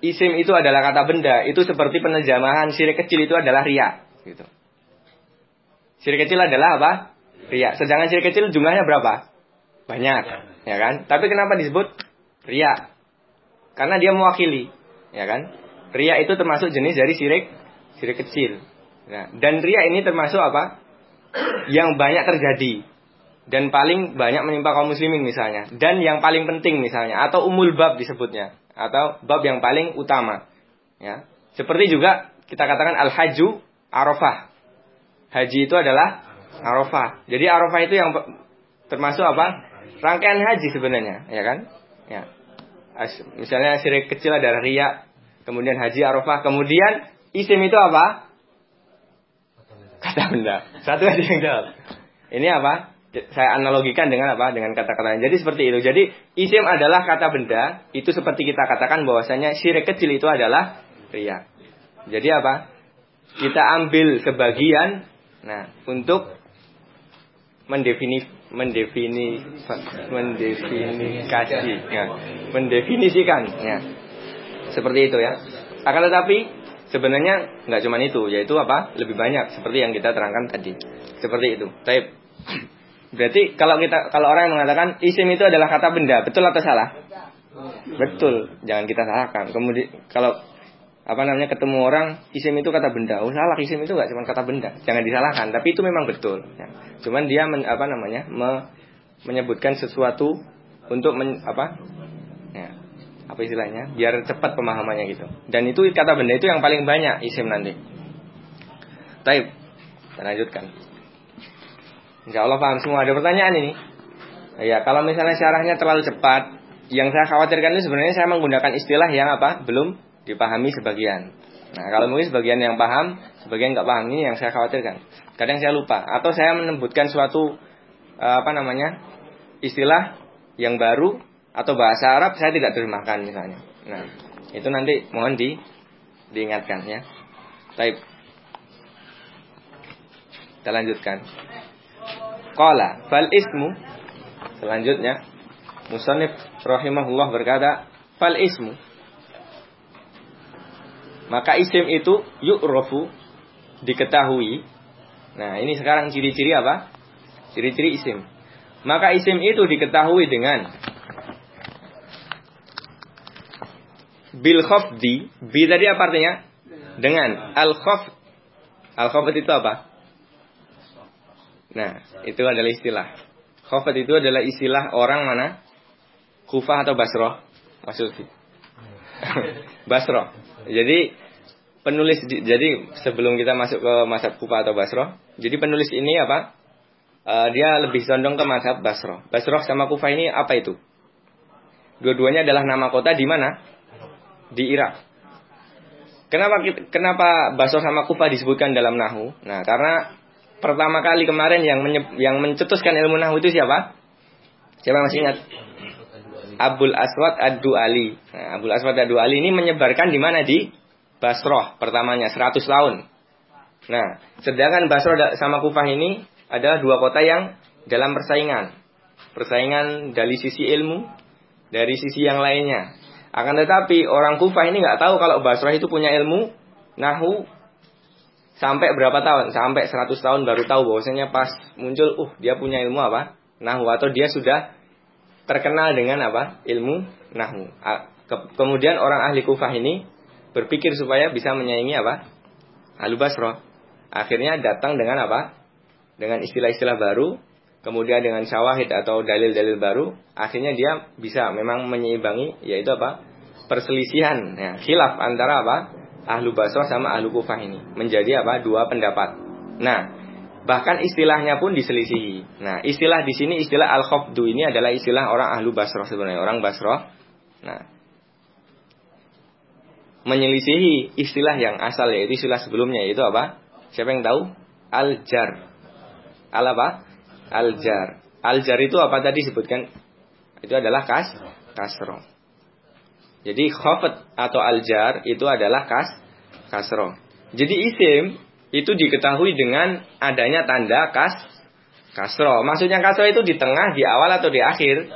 [SPEAKER 1] isim itu adalah kata benda, itu seperti penerjemahan syirik kecil itu adalah ria. Gitu. Syirik kecil adalah apa? Ria. Sedangkan syirik kecil jumlahnya berapa? Banyak, ya kan? Tapi kenapa disebut ria? Karena dia mewakili, ya kan? Ria itu termasuk jenis dari syirik syirik kecil. Nah, dan ria ini termasuk apa? Yang banyak terjadi dan paling banyak menimpa kaum muslimin misalnya dan yang paling penting misalnya atau umul bab disebutnya atau bab yang paling utama. Ya. Seperti juga kita katakan al-haju arafah. Haji itu adalah arafah. Jadi arafah itu yang termasuk apa? Rangkaian haji sebenarnya, ya kan? Ya. Misalnya syirik kecil adalah riya, kemudian haji arafah, kemudian isim itu apa? Kata benda. Satu aja yang jawab. Ini apa? saya analogikan dengan apa? Dengan kata-kata. Jadi seperti itu. Jadi isim adalah kata benda. Itu seperti kita katakan bahwasanya syirik kecil itu adalah ria. Jadi apa? Kita ambil sebagian. Nah, untuk mendefini mendefini mendefinifikasi ya, mendefinisikan ya. Seperti itu ya. Akan tetapi sebenarnya nggak cuma itu, yaitu apa? Lebih banyak seperti yang kita terangkan tadi. Seperti itu. Tapi [clears throat] Berarti kalau kita kalau orang yang mengatakan isim itu adalah kata benda, betul atau salah? Betul, jangan kita salahkan. Kemudian kalau apa namanya ketemu orang isim itu kata benda, oh salah isim itu nggak cuma kata benda, jangan disalahkan. Tapi itu memang betul. Ya. Cuman dia men, apa namanya me, menyebutkan sesuatu untuk men, apa apa istilahnya biar cepat pemahamannya gitu. Dan itu kata benda itu yang paling banyak isim nanti. Taib, kita lanjutkan. Insya Allah paham semua. Ada pertanyaan ini? Ya, kalau misalnya syarahnya terlalu cepat, yang saya khawatirkan itu sebenarnya saya menggunakan istilah yang apa? Belum dipahami sebagian. Nah, kalau mungkin sebagian yang paham, sebagian nggak paham ini yang saya khawatirkan. Kadang saya lupa atau saya menyebutkan suatu eh, apa namanya? istilah yang baru atau bahasa Arab saya tidak terjemahkan misalnya. Nah, itu nanti mohon di diingatkan ya. Baik. Kita lanjutkan. Qala fal ismu selanjutnya Musannif rahimahullah berkata fal ismu maka isim itu yu'rafu diketahui. Nah, ini sekarang ciri-ciri apa? Ciri-ciri isim. Maka isim itu diketahui dengan bil khafdi. Bi tadi apa artinya? Dengan al khaf. Al khafd itu apa? Nah, itu adalah istilah. Khofat itu adalah istilah orang mana? Kufah atau Basroh? Maksudnya. [laughs] Basroh. Jadi penulis jadi sebelum kita masuk ke masa Kufah atau Basroh, jadi penulis ini apa? Uh, dia lebih condong ke masa Basroh. Basroh sama Kufah ini apa itu? Dua-duanya adalah nama kota di mana? Di Irak. Kenapa kenapa Basroh sama Kufah disebutkan dalam Nahu? Nah, karena pertama kali kemarin yang yang mencetuskan ilmu nahwu itu siapa? Siapa masih ingat? Abdul Aswad Ad-Du'ali. Nah, Abdul Aswad Ad-Du'ali ini menyebarkan di mana di Basroh pertamanya 100 tahun. Nah, sedangkan Basra sama Kufah ini adalah dua kota yang dalam persaingan. Persaingan dari sisi ilmu, dari sisi yang lainnya. Akan tetapi orang Kufah ini nggak tahu kalau Basra itu punya ilmu nahu sampai berapa tahun? Sampai 100 tahun baru tahu bahwasanya pas muncul, uh dia punya ilmu apa? Nahu atau dia sudah terkenal dengan apa? Ilmu nahu. Kemudian orang ahli Kufah ini berpikir supaya bisa menyaingi apa? Ahlu Basra. Akhirnya datang dengan apa? Dengan istilah-istilah baru, kemudian dengan syawahid atau dalil-dalil baru, akhirnya dia bisa memang menyeimbangi yaitu apa? Perselisihan, ya, khilaf antara apa? Ahlu Basrah sama Ahlu Kufah ini menjadi apa? Dua pendapat. Nah, bahkan istilahnya pun diselisihi. Nah, istilah di sini istilah al-khafdu ini adalah istilah orang Ahlu Basrah sebenarnya, orang Basrah. Nah, menyelisihi istilah yang asal yaitu istilah sebelumnya yaitu apa? Siapa yang tahu? Al-jar. Al apa? Al-jar. Al-jar itu apa tadi sebutkan? Itu adalah kas kasro. Jadi khafat atau al-jar itu adalah kas kasro. Jadi isim itu diketahui dengan adanya tanda kas kasro. Maksudnya kasro itu di tengah, di awal atau di akhir?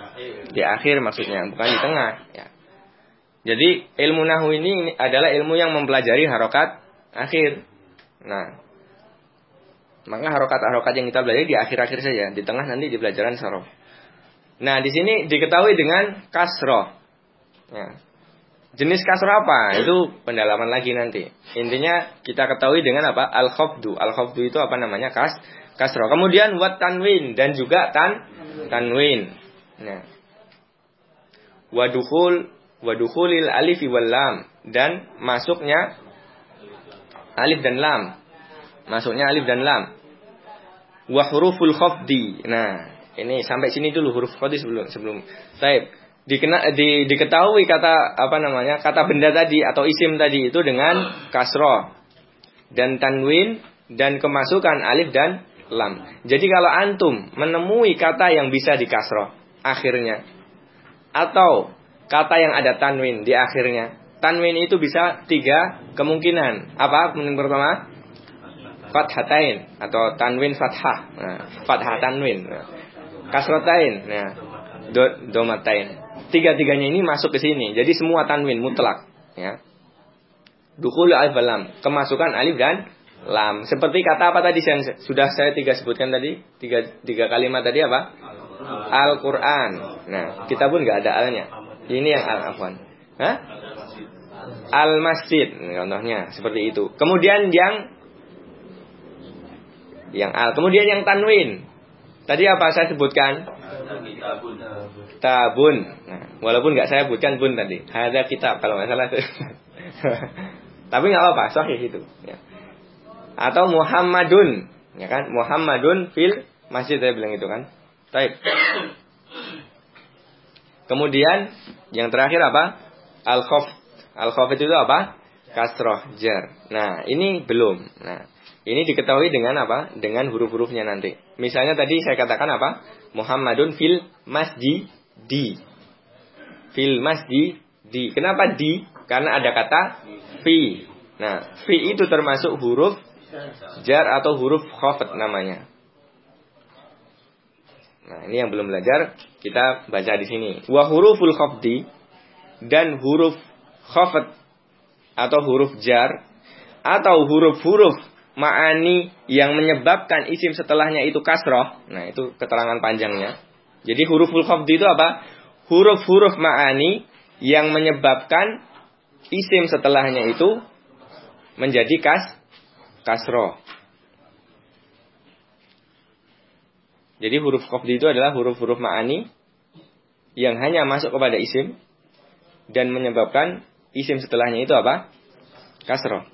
[SPEAKER 1] Di akhir maksudnya, bukan di tengah. Ya. Jadi ilmu nahu ini adalah ilmu yang mempelajari harokat akhir. Nah, maka harokat-harokat yang kita belajar di akhir-akhir saja, di tengah nanti di pelajaran sarof. Nah, di sini diketahui dengan kasroh. Ya. Jenis kasroh apa? Itu pendalaman lagi nanti. Intinya kita ketahui dengan apa? Al-khofdu. Al-khofdu itu apa namanya? Kas kasroh. Kemudian wat tanwin dan juga tan tanwin. Nah. Wadukhul wadukhulil alif wal lam dan masuknya alif dan lam Masuknya alif dan lam. Wa huruful khafdi. Nah, ini sampai sini dulu huruf khafdi sebelum sebelum. Baik. Dikena, di, diketahui kata apa namanya kata benda tadi atau isim tadi itu dengan kasroh dan tanwin dan kemasukan alif dan lam. Jadi kalau antum menemui kata yang bisa dikasroh akhirnya atau kata yang ada tanwin di akhirnya, tanwin itu bisa tiga kemungkinan. Apa kemungkinan pertama? Fathatain atau tanwin fathah. Nah, fathah tanwin. Nah, kasratain. Nah, do, domatain. Tiga-tiganya ini masuk ke sini. Jadi semua tanwin mutlak, ya. Dukul alif lam, kemasukan alif dan lam. Seperti kata apa tadi yang sudah saya tiga sebutkan tadi? Tiga, tiga kalimat tadi apa? Al-Quran. Nah, kita pun nggak ada alnya. Ini yang al-afwan. Hah? Al-Masjid. Contohnya seperti itu. Kemudian yang yang al. Kemudian yang tanwin. Tadi apa saya sebutkan? Tabun. Nah, walaupun nggak saya sebutkan bun tadi. Ada kitab kalau nggak salah. [laughs] Tapi nggak apa-apa, sahih itu. Ya. Atau Muhammadun, ya kan? Muhammadun fil masjid saya bilang itu kan. Baik. Kemudian yang terakhir apa? Al khof. Al khof itu apa? Kasroh jar. Nah, ini belum. Nah, ini diketahui dengan apa? Dengan huruf-hurufnya nanti. Misalnya tadi saya katakan apa? Muhammadun fil masjid di. Fil masjid di. Kenapa di? Karena ada kata fi. Nah, fi itu termasuk huruf jar atau huruf khafat namanya. Nah, ini yang belum belajar, kita baca di sini. Wa huruful khafdi dan huruf khafat atau huruf jar atau huruf-huruf ma'ani yang menyebabkan isim setelahnya itu kasroh. Nah, itu keterangan panjangnya. Jadi huruf khafdi itu apa? Huruf-huruf ma'ani yang menyebabkan isim setelahnya itu menjadi kas kasroh. Jadi huruf khafdi itu adalah huruf-huruf ma'ani yang hanya masuk kepada isim dan menyebabkan isim setelahnya itu apa? Kasroh.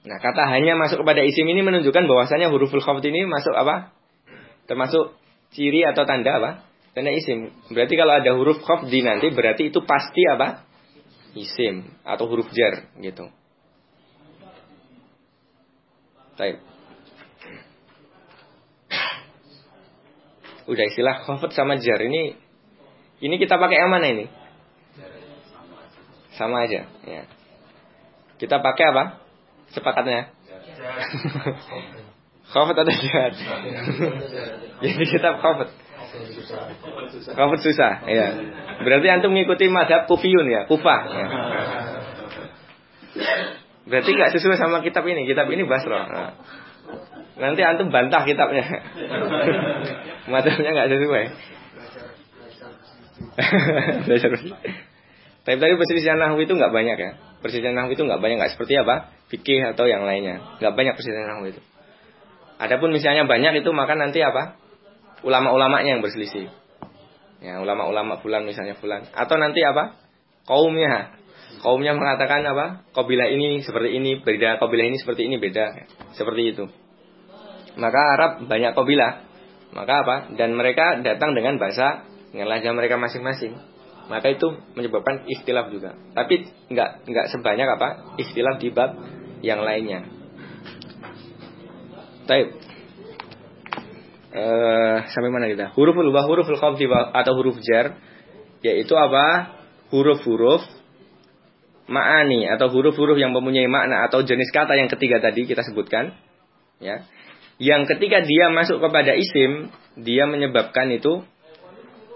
[SPEAKER 1] Nah, kata hanya masuk kepada isim ini menunjukkan bahwasanya huruful khafd ini masuk apa? Termasuk ciri atau tanda apa? Tanda isim. Berarti kalau ada huruf khafdi nanti berarti itu pasti apa? Isim atau huruf jar gitu. Baik. Udah istilah khafd sama jar ini ini kita pakai yang mana ini? Sama aja, ya. Kita pakai apa? Sepakatnya. khafat atau jihad? [laughs] Jadi kita khafat. Khafat susah, ya. Berarti antum mengikuti madhab kufiyun ya, kufah. Ya. Berarti nggak sesuai sama kitab ini. Kitab ini basro. Nah. Nanti antum bantah kitabnya. [laughs] Madhabnya nggak sesuai. [laughs] Tapi tadi perselisihan nahwu itu nggak banyak ya. Perselisihan nahwu itu nggak banyak, nggak seperti apa? Fikih atau yang lainnya. Nggak banyak perselisihan nahwu itu. Adapun misalnya banyak itu maka nanti apa? Ulama-ulamanya yang berselisih. Ya, ulama-ulama fulan misalnya fulan atau nanti apa? Kaumnya. Kaumnya mengatakan apa? Kabilah ini seperti ini, beda kabilah ini seperti ini beda. Seperti itu. Maka Arab banyak kabilah. Maka apa? Dan mereka datang dengan bahasa dengan lahja mereka masing-masing. Maka itu menyebabkan istilah juga. Tapi nggak nggak sebanyak apa? Istilah di bab yang lainnya. Taib. Uh, sampai mana kita? Huruf ulubah, huruf khafdi atau huruf jar yaitu apa? Huruf-huruf ma'ani atau huruf-huruf yang mempunyai makna atau jenis kata yang ketiga tadi kita sebutkan ya. Yang ketika dia masuk kepada isim, dia menyebabkan itu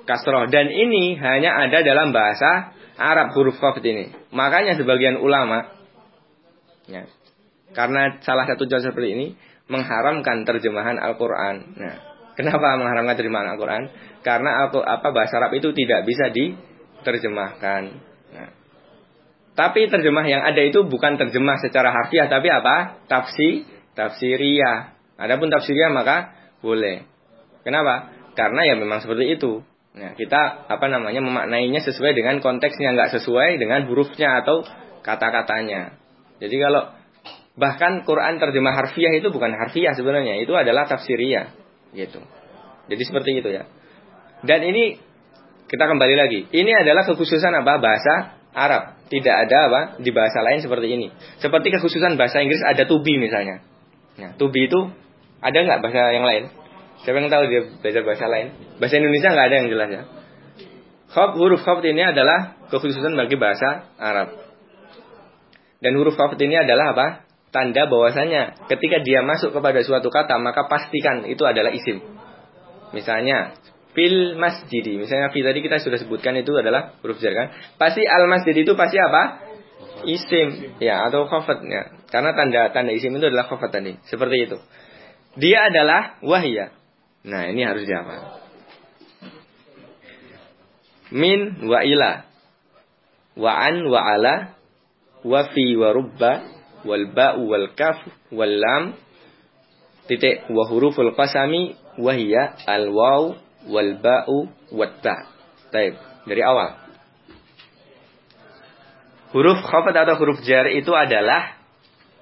[SPEAKER 1] kasroh dan ini hanya ada dalam bahasa Arab huruf khafd ini. Makanya sebagian ulama ya, karena salah satu contoh seperti ini mengharamkan terjemahan Al-Quran. Nah, kenapa mengharamkan terjemahan Al-Quran? Karena aku, apa bahasa Arab itu tidak bisa diterjemahkan. Nah, tapi terjemah yang ada itu bukan terjemah secara harfiah, tapi apa? Tafsir, tafsiriyah. Adapun tafsiriyah maka boleh. Kenapa? Karena ya memang seperti itu. Nah, kita apa namanya memaknainya sesuai dengan konteksnya, nggak sesuai dengan hurufnya atau kata-katanya. Jadi kalau Bahkan Quran terjemah harfiah itu bukan harfiah sebenarnya, itu adalah tafsiriyah gitu. Jadi seperti itu ya. Dan ini kita kembali lagi. Ini adalah kekhususan apa? Bahasa Arab. Tidak ada apa di bahasa lain seperti ini. Seperti kekhususan bahasa Inggris ada to be misalnya. Nah, to itu ada nggak bahasa yang lain? Siapa yang tahu dia belajar bahasa lain? Bahasa Indonesia nggak ada yang jelas ya. Khaf, huruf khaf ini adalah kekhususan bagi bahasa Arab. Dan huruf khaf ini adalah apa? tanda bahwasanya ketika dia masuk kepada suatu kata maka pastikan itu adalah isim. Misalnya fil masjidi, misalnya fil tadi kita sudah sebutkan itu adalah huruf jar kan. Pasti al masjid itu pasti apa? Isim ya atau khafat ya. Karena tanda tanda isim itu adalah khafat tadi. Seperti itu. Dia adalah wahya. Nah, ini harus diapa? Min wa ila. Wa an wa ala wa fi wa rubba wal ba'u wal kaf wal lam titik wa huruful qasami wahia al waw wal ba'u wat ta. Baik, dari awal. Huruf khafat atau huruf jar itu adalah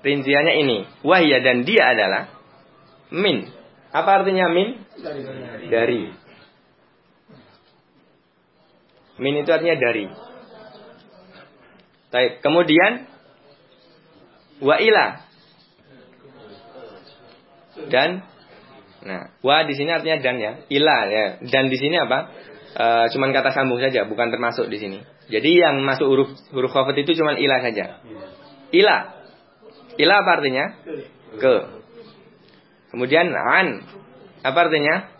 [SPEAKER 1] rinciannya ini. Wahia dan dia adalah min. Apa artinya min? Dari. Min itu artinya dari. Baik, kemudian wa ila. Dan nah wa di sini artinya dan ya ila ya. Dan di sini apa? E, cuman kata sambung saja bukan termasuk di sini. Jadi yang masuk huruf huruf khafat itu cuman ila saja. Ila. Ila apa artinya? Ke kemudian an apa artinya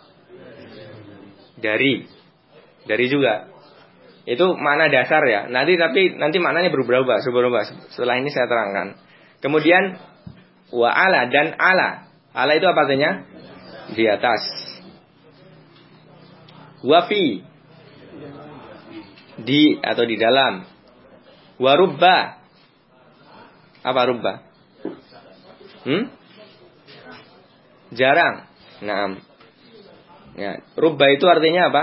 [SPEAKER 1] dari dari juga itu mana dasar ya nanti tapi nanti maknanya berubah-ubah berubah setelah ini saya terangkan Kemudian wa ala dan ala. Ala itu apa artinya? Di atas. Wafi di atau di dalam. Warubba apa rubba? Hmm? Jarang. Naam. Ya, rubba itu artinya apa?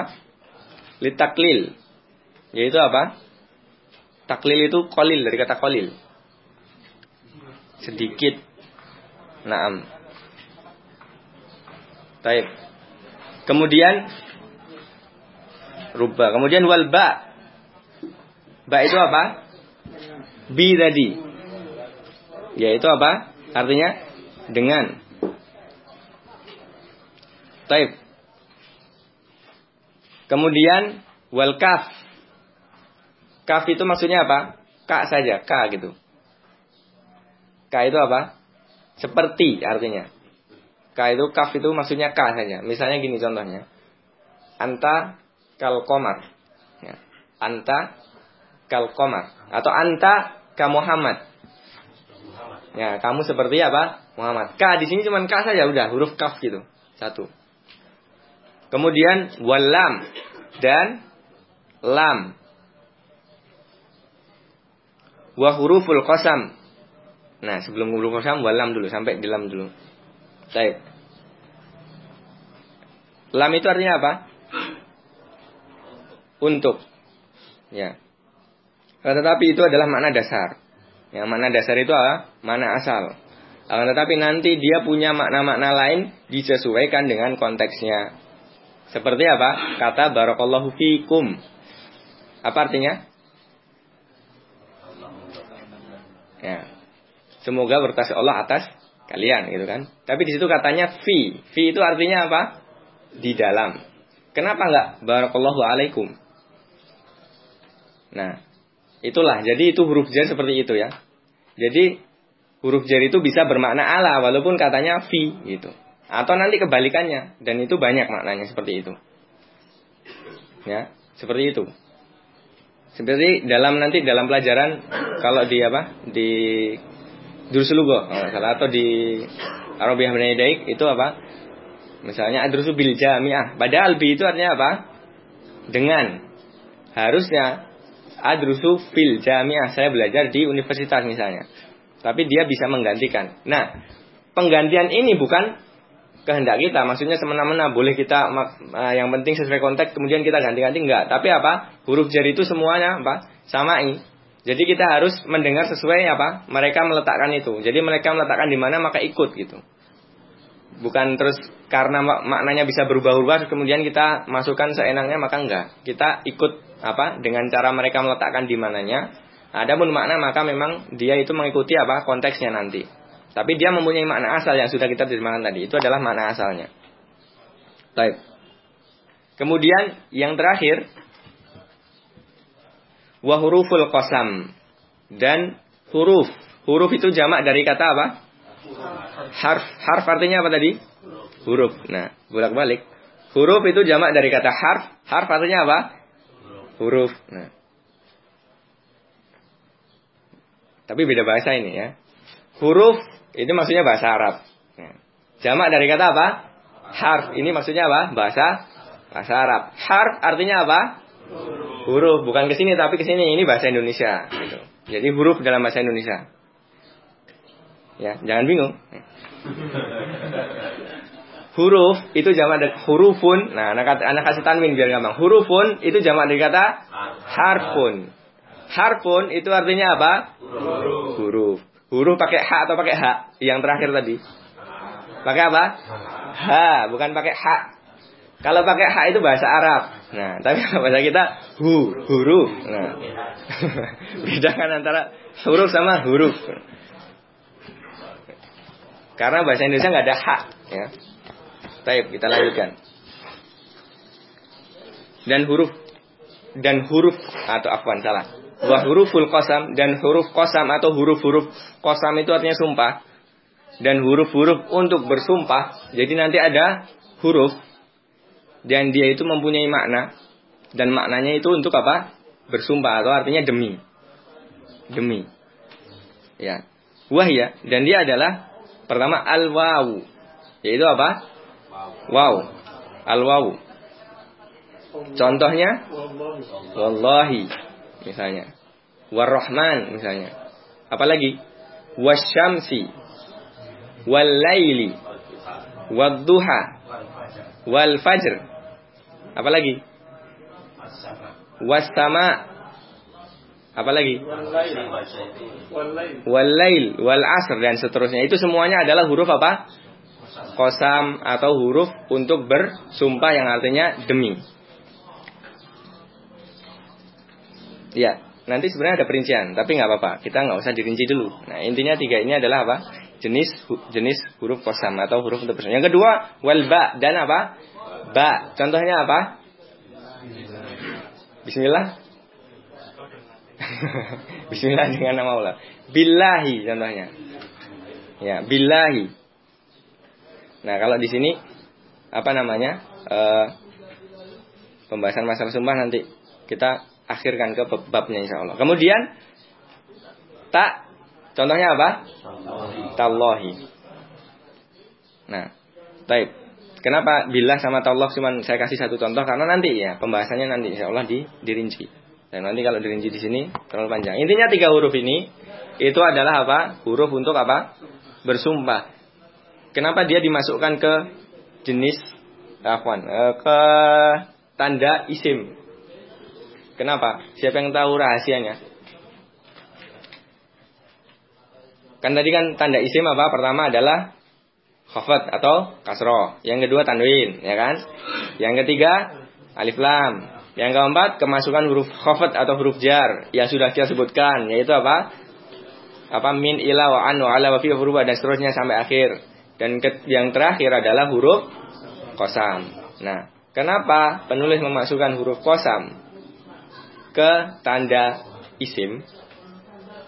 [SPEAKER 1] Litaklil. Yaitu apa? Taklil itu kolil dari kata kolil sedikit. Naam. Taib. Kemudian rubah. Kemudian wal ba. Ba itu apa? Bi tadi. Yaitu apa? Artinya dengan. Taib. Kemudian wal kaf. Kaf itu maksudnya apa? Ka saja, ka gitu. Ka itu apa? Seperti artinya. Ka itu kaf itu maksudnya ka saja. Misalnya gini contohnya. Anta kal komar. Ya. Anta kal komar. Atau anta ka Muhammad. Ya, kamu seperti apa? Muhammad. Ka di sini cuma ka saja udah huruf kaf gitu. Satu. Kemudian walam dan lam. Wa huruful qasam. Nah, sebelum huruf qasam walam dulu sampai di lam dulu. Baik. Lam itu artinya apa? Untuk. Ya. Tetapi itu adalah makna dasar. Yang makna dasar itu apa? Makna asal. Akan tetapi nanti dia punya makna-makna lain disesuaikan dengan konteksnya. Seperti apa? Kata barakallahu fikum. Apa artinya? Ya. Semoga berkasih Allah atas kalian gitu kan. Tapi di situ katanya fi. Fi itu artinya apa? Di dalam. Kenapa enggak barakallahu alaikum? Nah, itulah. Jadi itu huruf jar seperti itu ya. Jadi huruf jar itu bisa bermakna ala walaupun katanya fi gitu. Atau nanti kebalikannya dan itu banyak maknanya seperti itu. Ya, seperti itu. Seperti dalam nanti dalam pelajaran kalau di apa? Di Dursulugo kalau salah atau di Arabiah Benedict itu apa? Misalnya adrusu bil jami'ah. Padahal bi itu artinya apa? Dengan. Harusnya adrusu fil jami'ah. Saya belajar di universitas misalnya. Tapi dia bisa menggantikan. Nah, penggantian ini bukan kehendak kita. Maksudnya semena-mena boleh kita yang penting sesuai konteks kemudian kita ganti-ganti enggak. Tapi apa? Huruf jari itu semuanya apa? Samai. Jadi kita harus mendengar sesuai apa? Mereka meletakkan itu. Jadi mereka meletakkan di mana maka ikut gitu. Bukan terus karena maknanya bisa berubah-ubah kemudian kita masukkan seenaknya maka enggak. Kita ikut apa? Dengan cara mereka meletakkan di mananya Adapun makna maka memang dia itu mengikuti apa konteksnya nanti. Tapi dia mempunyai makna asal yang sudah kita terjemahkan tadi. Itu adalah makna asalnya. Baik. Kemudian yang terakhir wa huruful qasam dan huruf. Huruf itu jamak dari kata apa? Harf. Harf artinya apa tadi? Huruf. Nah, bolak-balik. Huruf itu jamak dari kata harf. Harf artinya apa? Huruf. Nah. Tapi beda bahasa ini ya. Huruf itu maksudnya bahasa Arab. Ya. Jamak dari kata apa? Harf. Ini maksudnya apa? Bahasa bahasa Arab. Harf artinya apa? Huruf. Bukan ke sini tapi ke sini. Ini bahasa Indonesia. Gitu. Jadi huruf dalam bahasa Indonesia. Ya, jangan bingung. Huruf itu jamak dari hurufun. Nah, anak, anak kasih tanwin biar gampang. Hurufun itu jamak dari kata harfun. Harfun itu artinya apa? Huruf. Huruf. Huruf pakai ha atau pakai ha? Yang terakhir tadi. Pakai apa? Ha, bukan pakai ha. Kalau pakai ha itu bahasa Arab. Nah, [laughs] tapi bahasa kita hu, huruf. Nah. [laughs] Bedakan antara huruf sama huruf. Karena bahasa Indonesia nggak ada ha, ya. Baik, kita lanjutkan. Dan huruf dan huruf atau afwan salah wa huruful qasam dan huruf qasam atau huruf-huruf qasam itu artinya sumpah dan huruf-huruf untuk bersumpah. Jadi nanti ada huruf dan dia itu mempunyai makna dan maknanya itu untuk apa? Bersumpah atau artinya demi. Demi. Ya. Wahya dan dia adalah pertama al-wawu. Yaitu apa? Wow. Al-wawu. Contohnya wallahi misalnya. Warrahman misalnya. Apalagi? Wasyamsi. Wallaili. Wadduha. Wal fajr. Apalagi? Wassama. Apalagi? Wallail. Wal asr dan seterusnya. Itu semuanya adalah huruf apa? Kosam atau huruf untuk bersumpah yang artinya demi. Ya, nanti sebenarnya ada perincian, tapi nggak apa-apa. Kita nggak usah dirinci dulu. Nah, intinya tiga ini adalah apa? Jenis jenis huruf kosam atau huruf untuk bersama. Yang kedua, wal ba dan apa? Ba. Contohnya apa? Bismillah. [laughs] Bismillah dengan nama Allah. Billahi contohnya. Ya, billahi. Nah, kalau di sini apa namanya? Uh, pembahasan masalah sumpah nanti kita akhirkan ke babnya insya Allah. Kemudian tak contohnya apa? Tallahi. Nah, baik. Kenapa bila sama tallah cuma saya kasih satu contoh karena nanti ya pembahasannya nanti insya Allah di dirinci. Dan nanti kalau dirinci di sini terlalu panjang. Intinya tiga huruf ini itu adalah apa? Huruf untuk apa? Bersumpah. Kenapa dia dimasukkan ke jenis afwan, eh, ke tanda isim? Kenapa? Siapa yang tahu rahasianya? Kan tadi kan tanda isim apa? Pertama adalah khafat atau kasro. Yang kedua tanwin, ya kan? Yang ketiga alif lam. Yang keempat kemasukan huruf khafat atau huruf jar yang sudah kita sebutkan, yaitu apa? Apa min ila wa an wa ala wa fi huruf dan seterusnya sampai akhir. Dan yang terakhir adalah huruf kosam. Nah, kenapa penulis memasukkan huruf kosam ke tanda isim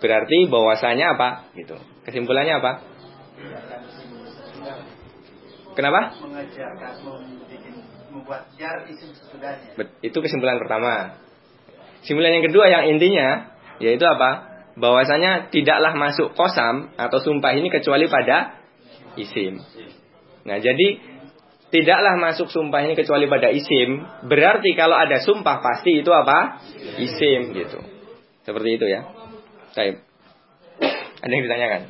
[SPEAKER 1] berarti bahwasanya apa? Gitu. Kesimpulannya apa? Kenapa? Membuat jar isim sesudahnya. Itu kesimpulan pertama. Kesimpulan yang kedua yang intinya yaitu apa? Bahwasanya tidaklah masuk kosam atau sumpah ini kecuali pada isim. Nah jadi tidaklah masuk sumpah ini kecuali pada isim, berarti kalau ada sumpah pasti itu apa? Isim gitu. Seperti itu ya. Baik. Ada yang ditanyakan?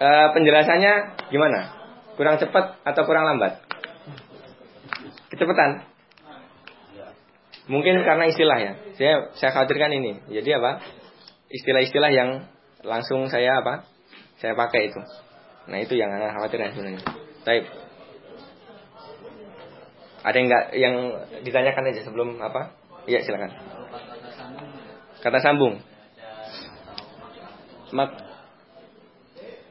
[SPEAKER 1] E, penjelasannya gimana? Kurang cepat atau kurang lambat? Kecepatan. Mungkin karena istilah ya. Saya saya khawatirkan ini. Jadi apa? Istilah-istilah yang langsung saya apa? Saya pakai itu. Nah, itu yang saya khawatirkan sebenarnya. Baik. Ada yang nggak yang ditanyakan aja sebelum apa? Iya silakan. Kata sambung. Mak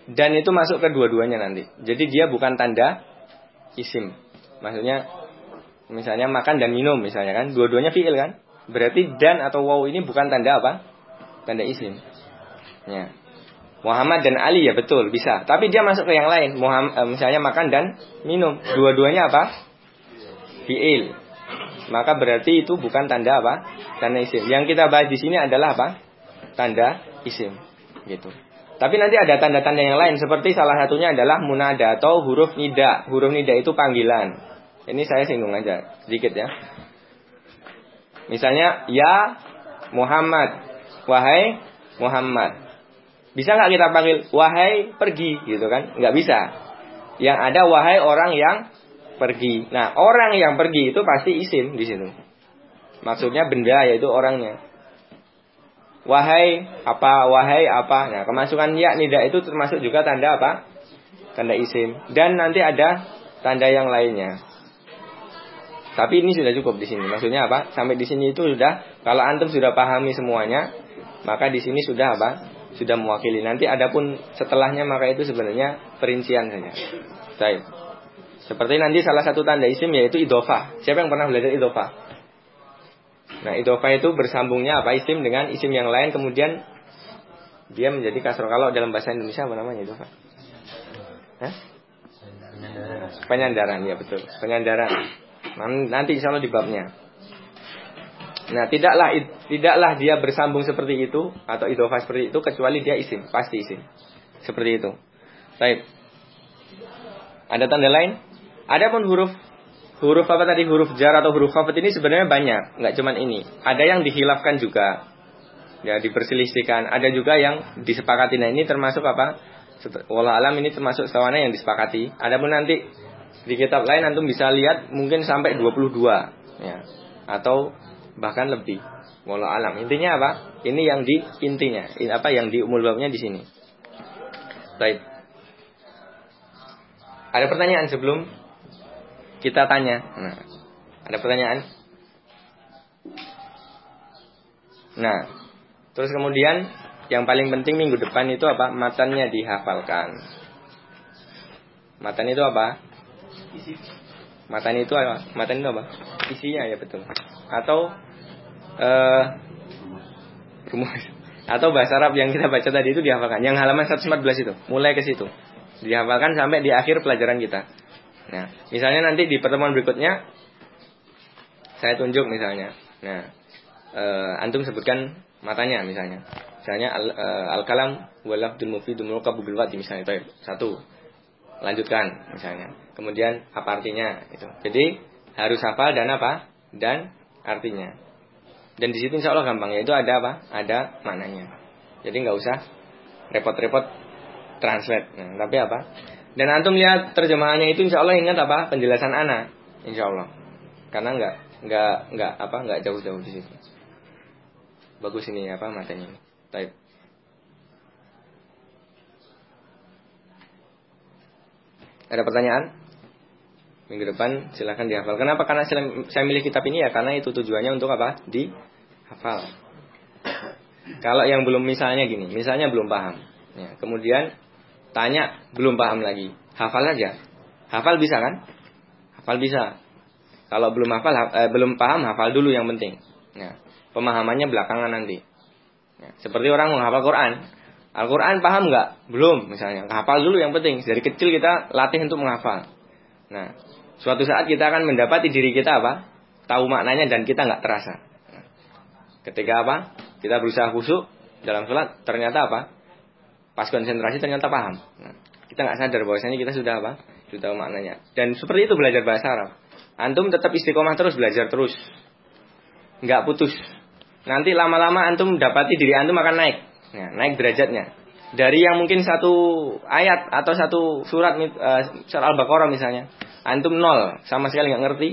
[SPEAKER 1] dan itu masuk ke dua-duanya nanti. Jadi dia bukan tanda isim. Maksudnya misalnya makan dan minum misalnya kan, dua-duanya fiil kan? Berarti dan atau wow ini bukan tanda apa? Tanda isim. Ya. Muhammad dan Ali ya betul bisa. Tapi dia masuk ke yang lain. Muhammad, eh, misalnya makan dan minum. Dua-duanya apa? Fiil. Maka berarti itu bukan tanda apa? Tanda isim. Yang kita bahas di sini adalah apa? Tanda isim. Gitu. Tapi nanti ada tanda-tanda yang lain seperti salah satunya adalah munada atau huruf nida. Huruf nida itu panggilan. Ini saya singgung aja sedikit ya. Misalnya ya Muhammad, wahai Muhammad. Bisa nggak kita panggil wahai pergi gitu kan? Nggak bisa. Yang ada wahai orang yang pergi. Nah, orang yang pergi itu pasti isim di situ. Maksudnya benda yaitu orangnya. Wahai apa, wahai apa. Nah, kemasukan ya nida itu termasuk juga tanda apa? Tanda isim. Dan nanti ada tanda yang lainnya. Tapi ini sudah cukup di sini. Maksudnya apa? Sampai di sini itu sudah kalau antum sudah pahami semuanya, maka di sini sudah apa? Sudah mewakili. Nanti adapun setelahnya maka itu sebenarnya perincian saja. Baik. Seperti nanti salah satu tanda isim yaitu idofah. Siapa yang pernah belajar idofah? Nah, idofah itu bersambungnya apa isim dengan isim yang lain kemudian dia menjadi kasro. Kalau dalam bahasa Indonesia apa namanya idofah? Hah? Penyandaran. ya betul. Penyandaran. Nanti insya Allah di babnya. Nah, tidaklah tidaklah dia bersambung seperti itu atau idofah seperti itu kecuali dia isim, pasti isim. Seperti itu. Baik. Ada tanda lain? Adapun huruf huruf apa tadi huruf jar atau huruf khafat ini sebenarnya banyak, nggak cuman ini. Ada yang dihilafkan juga, ya diperselisihkan. Ada juga yang disepakati. Nah ini termasuk apa? Wala alam ini termasuk sawana yang disepakati. Adapun nanti di kitab lain antum bisa lihat mungkin sampai 22 ya atau bahkan lebih. Wala alam. Intinya apa? Ini yang di intinya, ini apa yang di umul babnya di sini. Baik. Ada pertanyaan sebelum kita tanya. Nah, ada pertanyaan? Nah, terus kemudian yang paling penting minggu depan itu apa? Matannya dihafalkan. Matan itu apa? Matan itu apa? Matan itu apa? Isinya ya betul. Atau uh, rumus. Atau bahasa Arab yang kita baca tadi itu dihafalkan. Yang halaman 114 itu, mulai ke situ. Dihafalkan sampai di akhir pelajaran kita. Nah, misalnya nanti di pertemuan berikutnya saya tunjuk misalnya. Nah, e, antum sebutkan matanya misalnya. Misalnya al, e, al-kalam walafdul mufidul mulqab bil misalnya itu satu. Lanjutkan misalnya. Kemudian apa artinya itu. Jadi harus hafal dan apa? Dan artinya. Dan di situ insya Allah gampang yaitu ada apa? Ada maknanya. Jadi nggak usah repot-repot translate. Nah, tapi apa? Dan antum lihat terjemahannya itu insya Allah ingat apa? Penjelasan anak, insya Allah. Karena nggak nggak nggak apa nggak jauh-jauh di situ. Bagus ini apa matanya. Type. Ada pertanyaan? minggu depan silahkan dihafal. Kenapa? Karena saya milih kitab ini ya karena itu tujuannya untuk apa? Dihafal. Kalau yang belum misalnya gini, misalnya belum paham, ya, kemudian tanya belum paham lagi, hafal aja. Hafal bisa kan? Hafal bisa. Kalau belum hafal, eh, belum paham, hafal dulu yang penting. Ya, pemahamannya belakangan nanti. Ya, seperti orang menghafal Quran. Al-Quran paham nggak? Belum, misalnya. Hafal dulu yang penting. Dari kecil kita latih untuk menghafal. Nah, Suatu saat kita akan mendapati diri kita apa? Tahu maknanya dan kita nggak terasa. Ketika apa? Kita berusaha khusyuk dalam sholat, ternyata apa? Pas konsentrasi ternyata paham. Nah, kita nggak sadar bahwasanya kita sudah apa? Sudah tahu maknanya. Dan seperti itu belajar bahasa Arab. Antum tetap istiqomah terus belajar terus. Nggak putus. Nanti lama-lama antum dapati diri antum akan naik. Nah, naik derajatnya. Dari yang mungkin satu ayat atau satu surat uh, surat Al-Baqarah misalnya Antum nol, sama sekali nggak ngerti.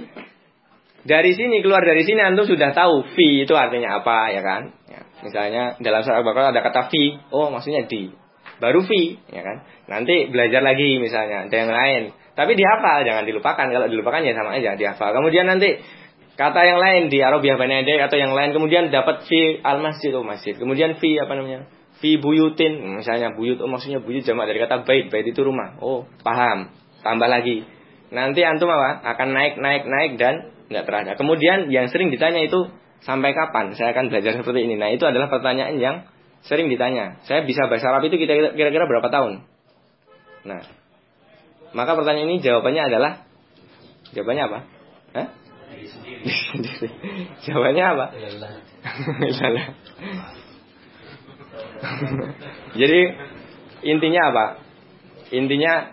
[SPEAKER 1] Dari sini keluar dari sini antum sudah tahu fi itu artinya apa ya kan? Ya, misalnya dalam surat Al-Baqarah ada kata fi, oh maksudnya di. Baru fi, ya kan? Nanti belajar lagi misalnya ada yang lain. Tapi dihafal, jangan dilupakan. Kalau dilupakan ya sama aja dihafal. Kemudian nanti kata yang lain di Arabiah Banade atau yang lain kemudian dapat fi al-masjid oh masjid. Kemudian fi apa namanya? Fi buyutin, misalnya buyut oh maksudnya buyut jamak dari kata bait, bait itu rumah. Oh, paham. Tambah lagi nanti antum apa? Akan naik, naik, naik dan nggak terasa. Kemudian yang sering ditanya itu sampai kapan saya akan belajar seperti ini? Nah itu adalah pertanyaan yang sering ditanya. Saya bisa bahasa Arab itu kira-kira berapa tahun? Nah, maka pertanyaan ini jawabannya adalah jawabannya apa? Hah? [laughs] jawabannya apa? [laughs] Jadi intinya apa? Intinya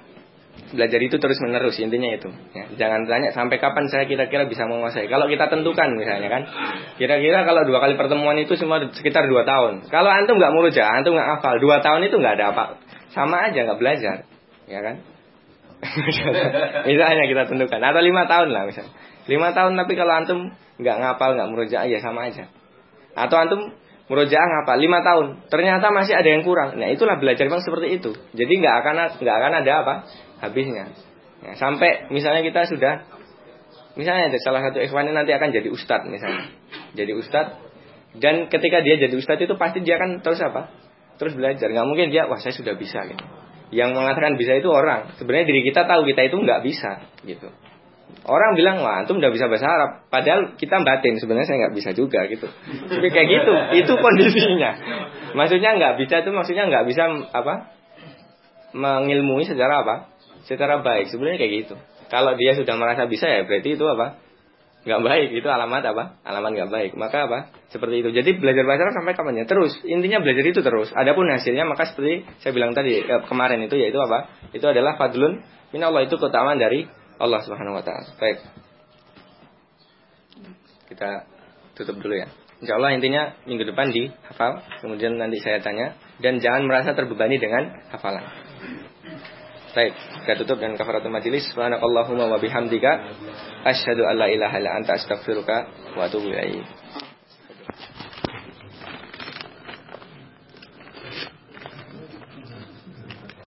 [SPEAKER 1] belajar itu terus menerus intinya itu ya, jangan tanya sampai kapan saya kira-kira bisa menguasai. Kalau kita tentukan misalnya kan kira-kira kalau dua kali pertemuan itu semua sekitar dua tahun. Kalau antum nggak muruja antum nggak hafal dua tahun itu nggak ada apa. Sama aja nggak belajar ya kan? [laughs] Misalnya kita tentukan atau lima tahun lah misalnya. Lima tahun tapi kalau antum nggak ngapal nggak murojaah ya sama aja. Atau antum murojaah ngapal lima tahun ternyata masih ada yang kurang. Nah itulah belajar memang seperti itu. Jadi nggak akan nggak akan ada apa habisnya. Ya, sampai misalnya kita sudah misalnya salah satu ikhwan nanti akan jadi ustadz misalnya. Jadi ustadz dan ketika dia jadi ustadz itu pasti dia akan terus apa? Terus belajar. Nggak mungkin dia wah saya sudah bisa gitu. Yang mengatakan bisa itu orang. Sebenarnya diri kita tahu kita itu nggak bisa gitu. Orang bilang wah antum udah bisa bahasa Arab, padahal kita batin sebenarnya saya nggak bisa juga gitu. Tapi kayak gitu, itu kondisinya. Maksudnya nggak bisa itu maksudnya nggak bisa apa? Mengilmui secara apa? Secara baik sebenarnya kayak gitu. Kalau dia sudah merasa bisa ya berarti itu apa? Nggak baik itu alamat apa? Alamat nggak baik. Maka apa? Seperti itu. Jadi belajar bahasa sampai kapannya? Terus intinya belajar itu terus. Adapun hasilnya maka seperti saya bilang tadi eh, kemarin itu yaitu apa? Itu adalah fadlun min Allah. Itu keutamaan dari Allah subhanahu wa taala. Baik. Kita tutup dulu ya. Insya Allah intinya minggu depan di hafal Kemudian nanti saya tanya. Dan jangan merasa terbebani dengan hafalan Baik, kita tutup dengan kafaratul majelis. Subhanakallahumma wa bihamdika asyhadu an la ilaha illa anta astaghfiruka wa atubu ilaik.